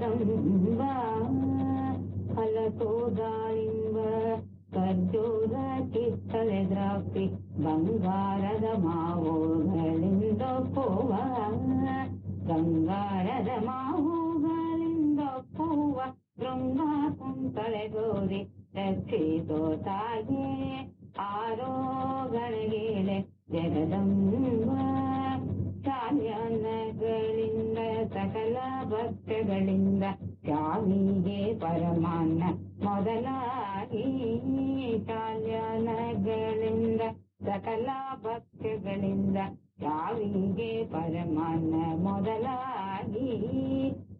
கடம்புவ பல கோதாளின்ப ಪ್ರಚೋದ ಕಿತ್ತಳೆ ದ್ರಾಕ್ಷಿ ಬಂಗಾರದ ಮಾವುಗಳಿಂದ ಪೂವ ಬಂಗಾರದ ಮಾವುಗಳಿಂದ ಪೂವ ಗೃಂಗ ಕುಂತಳೆ ಗೋರಿ ರಕ್ಷಿತೋ ತಾಗೆ ಆರೋಗಳಗೇಳೆ ಜಗದಂ ಭಕ್ತಗಳಿಂದ ಚಾವಿಗೆ ಪರಮಾನ್ನ ಮೊದಲಾಗಿ ಕಾಲ್ಯಾಣಗಳಿಂದ, ಸಕಲ ಭಕ್ತಗಳಿಂದ ಚಾವಿಗೆ ಪರಮಾನ್ನ ಮೊದಲಾಗಿ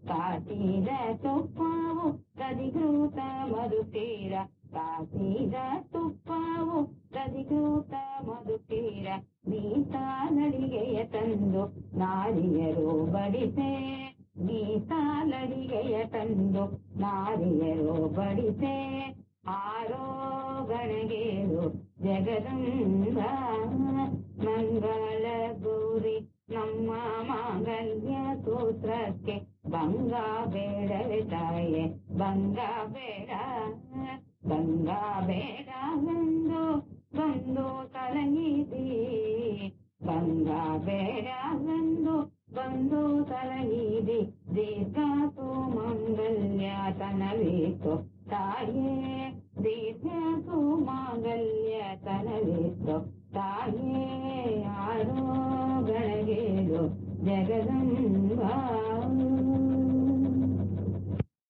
ಕಾಸಿದ ತುಪ್ಪವು ಕದಿಗೃತ ಮರುತೀರ ಕಾಸಿದ ತುಪ್ಪವು ಕದಿಗೃತ ಮರುತೀರ ನೀತಾ ನಡಿಗೆಯ ತಂದು ನಾರಿಯರು ಬಡಿಸೆ ತಂದು ನಾರಿಯರು ಬಡಿಸೆ ಆರೋಗಣಗೇರು ಜಗದಂಬ ಮಂಗಳ ಗೌರಿ ನಮ್ಮ ಮಾಂಗಲ್ಯ ಸೂತ್ರಕ್ಕೆ ಭಂಗ ಬೇಡವೆ ತಾಯೆ ಭಂಗ ಬೇಡ ಭಂಗ ಬೇಡವೆಂದು ಬಂದು ತಲಗಿದಿ ಭಂಗ ಬೇಡವೆಂದು ಬಂದು ತಲಗಿದಿ ದೀರ್ಘ ಮಂಗಲ್ಯ ತನವಿತ್ತು ತಾಯೇ ಪ್ರೀತಿಯ ಸುಮಾಂಗಲ್ಯ ತನವಿತ್ತು ತಾಯೇ ಆರೋಗಳಗೇಳು ಜಗದಂಬಾ